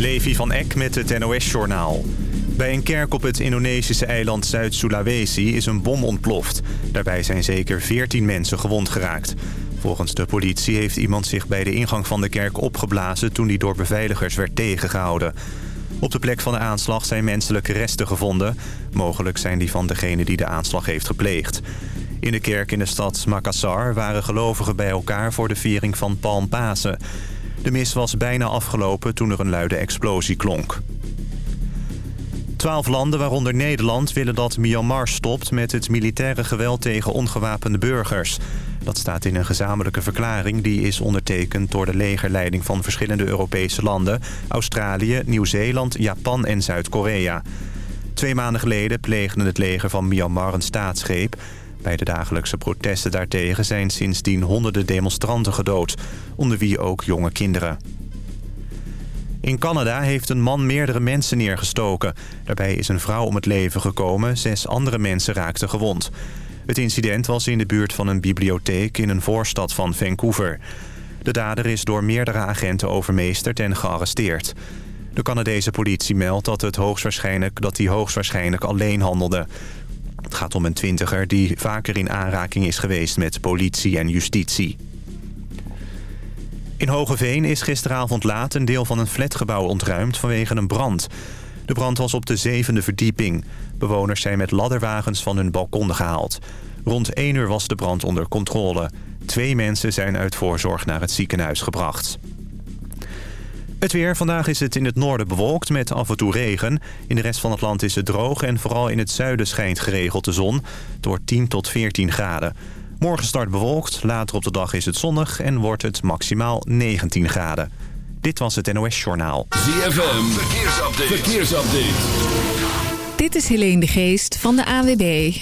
Levi van Eck met het NOS-journaal. Bij een kerk op het Indonesische eiland Zuid-Sulawesi is een bom ontploft. Daarbij zijn zeker 14 mensen gewond geraakt. Volgens de politie heeft iemand zich bij de ingang van de kerk opgeblazen... toen die door beveiligers werd tegengehouden. Op de plek van de aanslag zijn menselijke resten gevonden. Mogelijk zijn die van degene die de aanslag heeft gepleegd. In de kerk in de stad Makassar waren gelovigen bij elkaar voor de viering van Palmpasen. De mis was bijna afgelopen toen er een luide explosie klonk. Twaalf landen, waaronder Nederland, willen dat Myanmar stopt... met het militaire geweld tegen ongewapende burgers. Dat staat in een gezamenlijke verklaring... die is ondertekend door de legerleiding van verschillende Europese landen... Australië, Nieuw-Zeeland, Japan en Zuid-Korea. Twee maanden geleden pleegde het leger van Myanmar een staatsgreep... Bij de dagelijkse protesten daartegen zijn sindsdien honderden demonstranten gedood, onder wie ook jonge kinderen. In Canada heeft een man meerdere mensen neergestoken. Daarbij is een vrouw om het leven gekomen, zes andere mensen raakten gewond. Het incident was in de buurt van een bibliotheek in een voorstad van Vancouver. De dader is door meerdere agenten overmeesterd en gearresteerd. De Canadese politie meldt dat, het hoogstwaarschijnlijk, dat hij hoogstwaarschijnlijk alleen handelde. Het gaat om een twintiger die vaker in aanraking is geweest met politie en justitie. In Hogeveen is gisteravond laat een deel van een flatgebouw ontruimd vanwege een brand. De brand was op de zevende verdieping. Bewoners zijn met ladderwagens van hun balkon gehaald. Rond 1 uur was de brand onder controle. Twee mensen zijn uit voorzorg naar het ziekenhuis gebracht. Het weer. Vandaag is het in het noorden bewolkt met af en toe regen. In de rest van het land is het droog en vooral in het zuiden schijnt geregeld de zon. Door 10 tot 14 graden. Morgen start bewolkt, later op de dag is het zonnig en wordt het maximaal 19 graden. Dit was het NOS Journaal. ZFM. Verkeersupdate. Verkeersupdate. Dit is Helene de Geest van de AWB.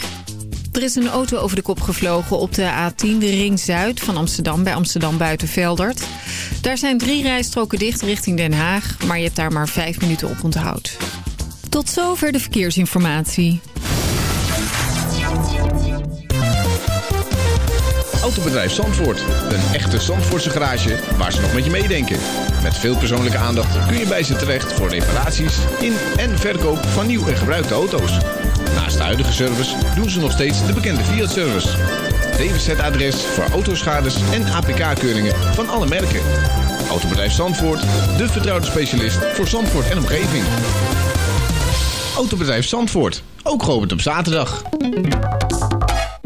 Er is een auto over de kop gevlogen op de A10, de Ring Zuid van Amsterdam... bij Amsterdam Buitenveldert. Daar zijn drie rijstroken dicht richting Den Haag... maar je hebt daar maar vijf minuten op onthoud. Tot zover de verkeersinformatie. Autobedrijf Zandvoort. Een echte Zandvoortse garage waar ze nog met je meedenken. Met veel persoonlijke aandacht kun je bij ze terecht... voor reparaties in en verkoop van nieuw en gebruikte auto's. Naast de huidige service doen ze nog steeds de bekende Fiat-service. DWZ-adres voor autoschades en APK-keuringen van alle merken. Autobedrijf Zandvoort, de vertrouwde specialist voor Zandvoort en omgeving. Autobedrijf Zandvoort, ook geopend op zaterdag.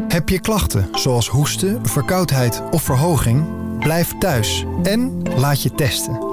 Heb je klachten zoals hoesten, verkoudheid of verhoging? Blijf thuis en laat je testen.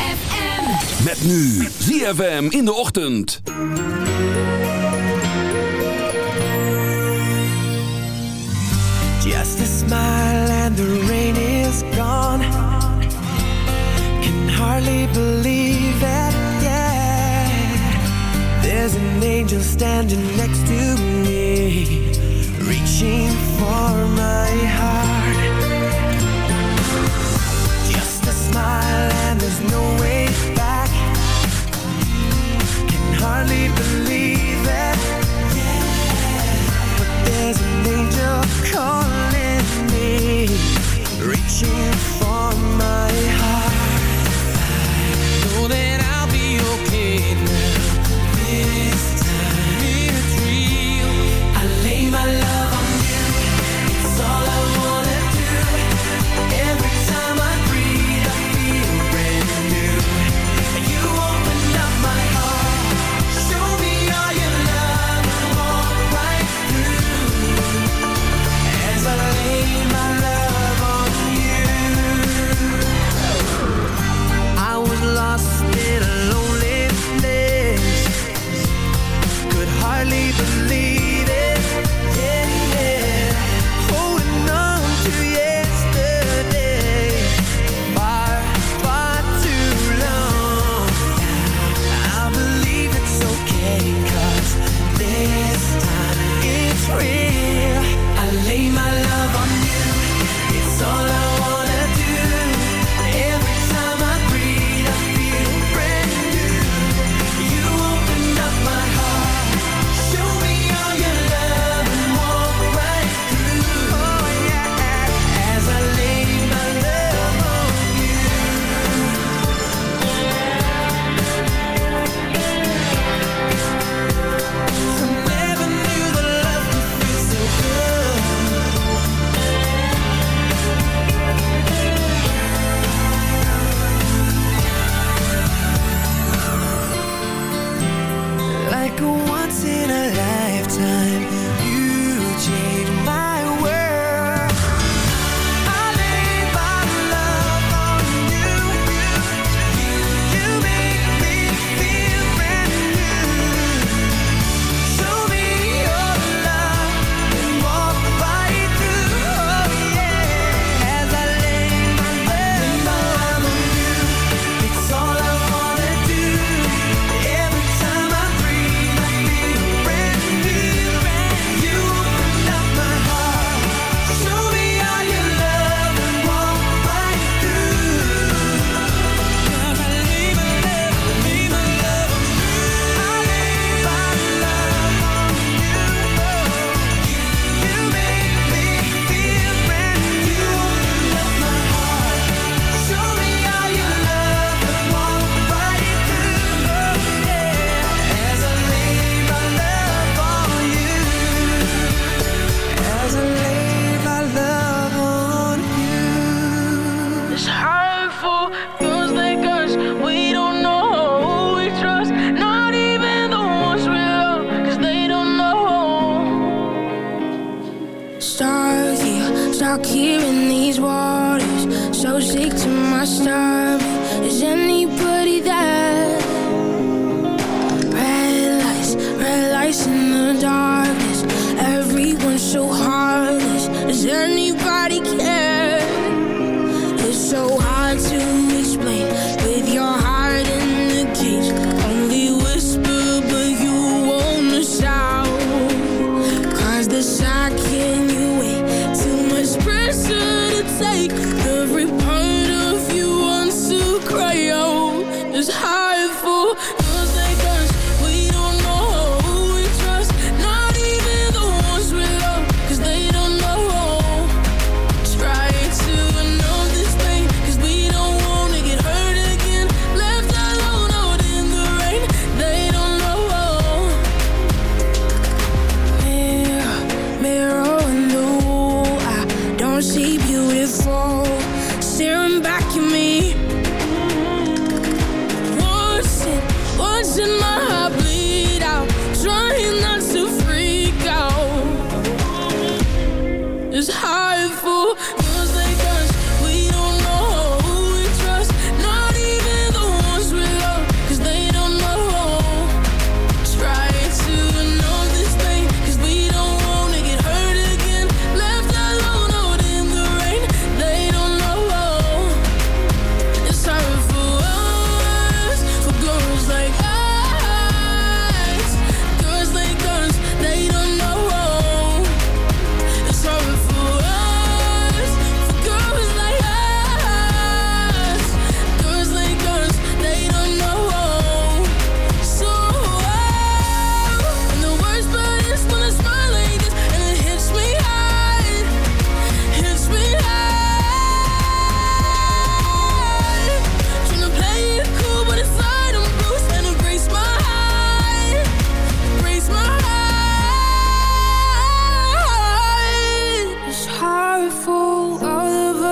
Met nu ZFM in de ochtend. Just a smile and the rain is gone. Can hardly believe it, yeah. There's an angel standing next to me, reaching for my heart. Just a smile and there's no way hardly believe it, but there's an angel calling me, reaching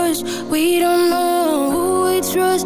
We don't know who we trust.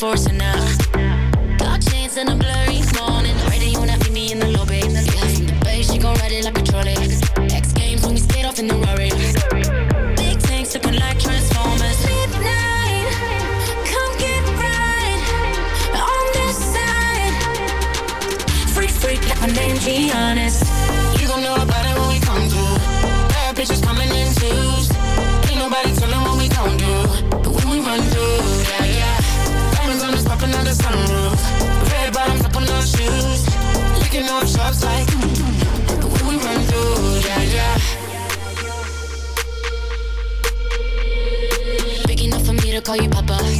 force know if shops like the way we run through yeah, yeah. Big enough for me to call you Papa.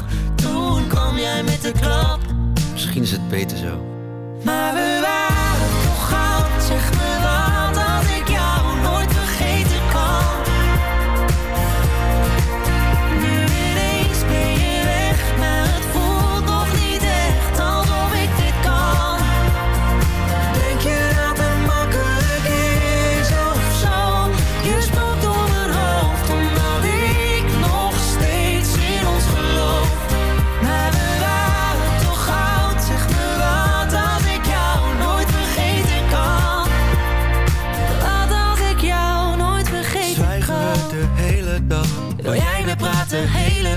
Jij met de klap. Misschien is het beter zo. Maar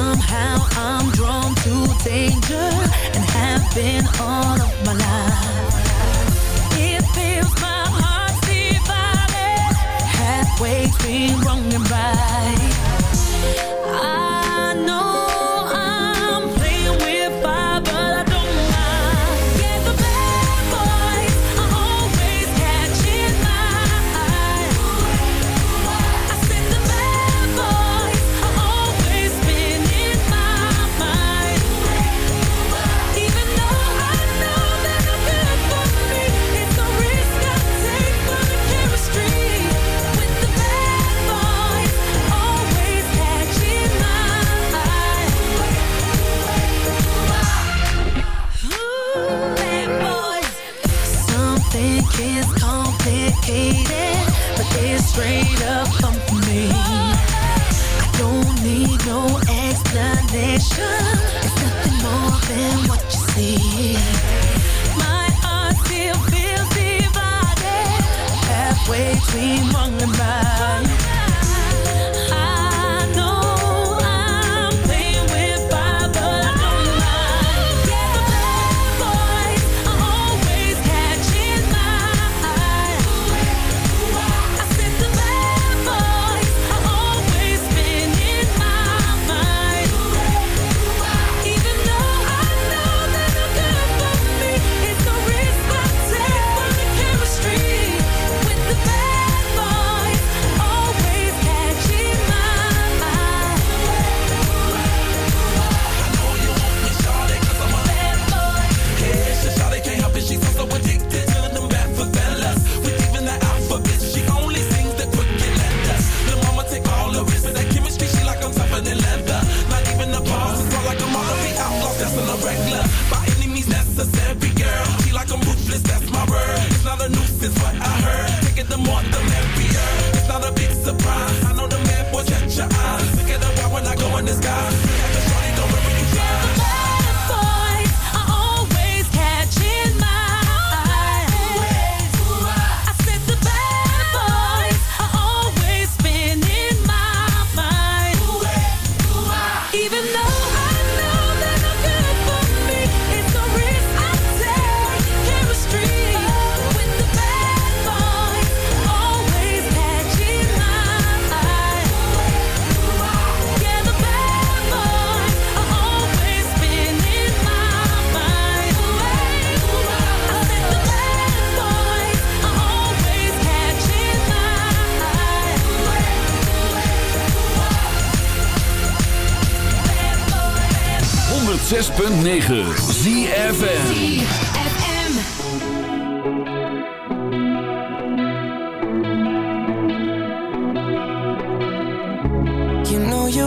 Somehow I'm drawn to danger and have been all of my life. It feels my heart's divided, halfway between wrong and right. I know. Straight up, come for me. I don't need no explanation. It's nothing more than what you see. My heart still feels divided halfway between wrong and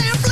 San Francisco.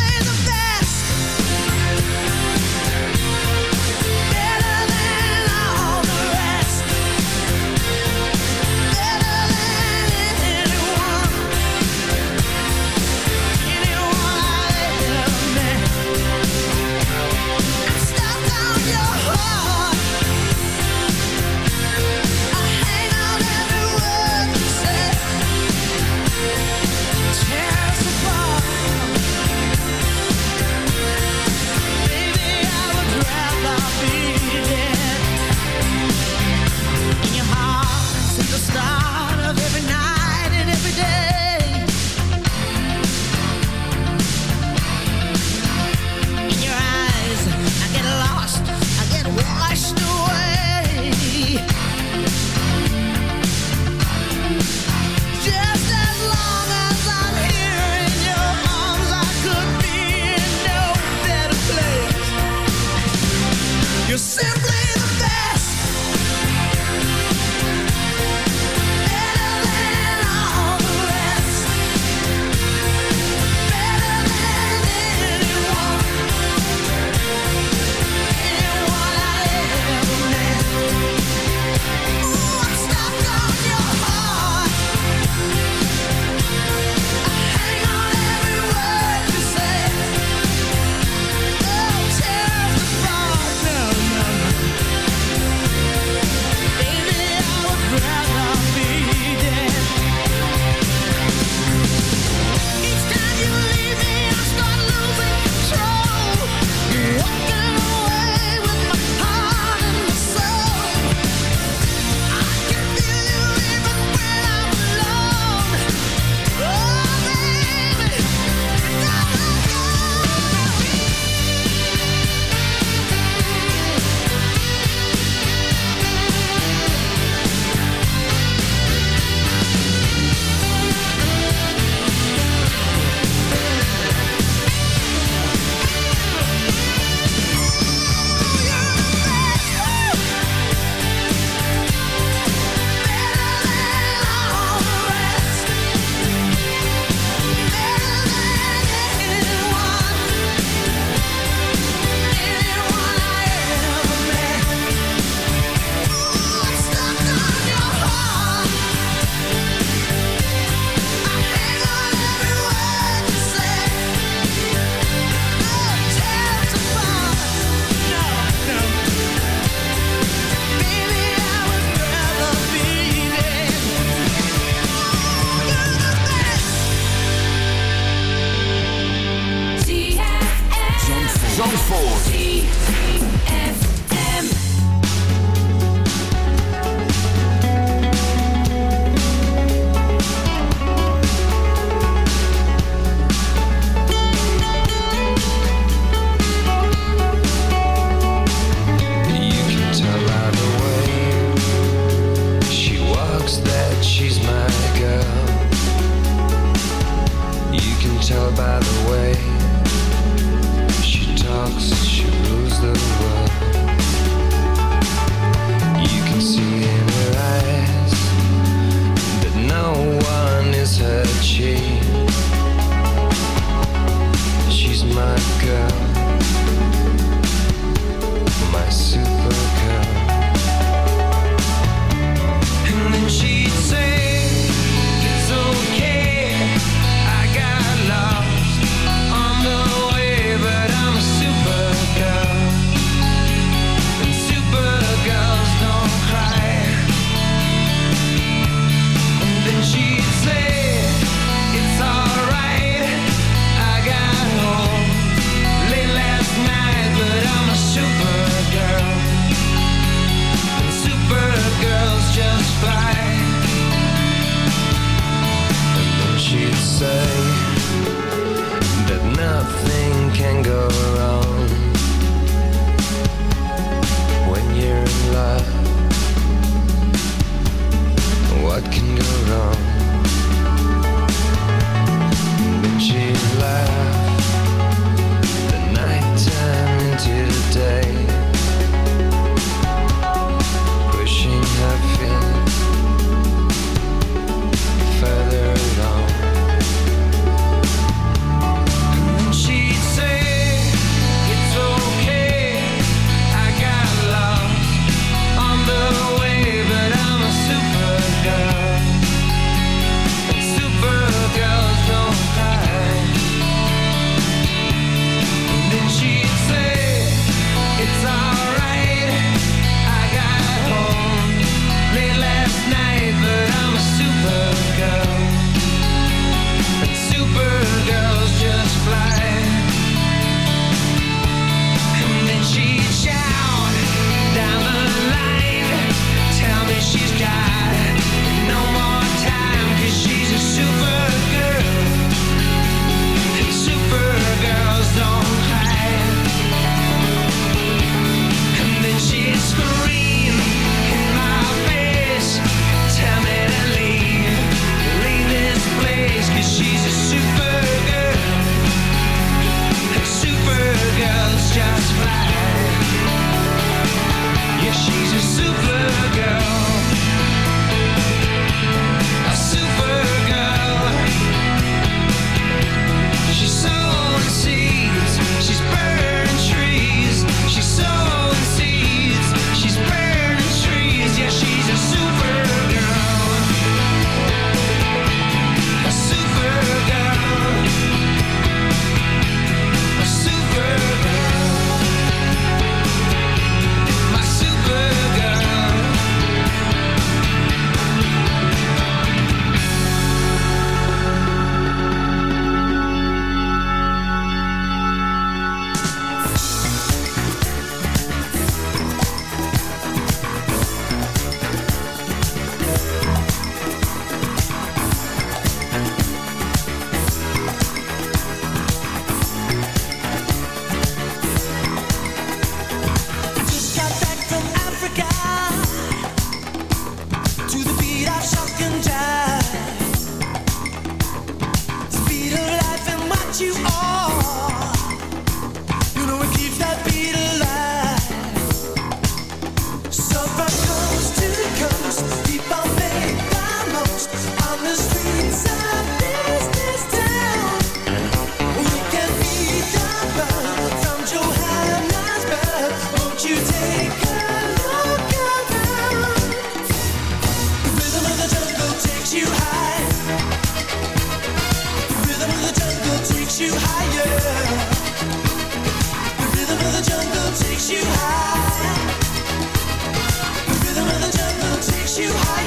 you high.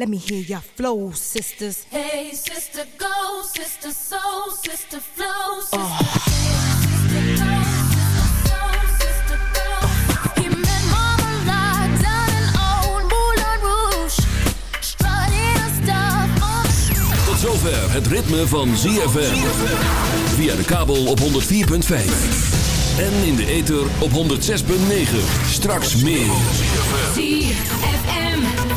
Let me hear your flow, sisters. Hey, sister, go, sister, soul, sister, flow, ah. sister. Oh. zover het ritme van ZFM. Via de kabel op 104.5. En in de ether op 106.9. Straks meer.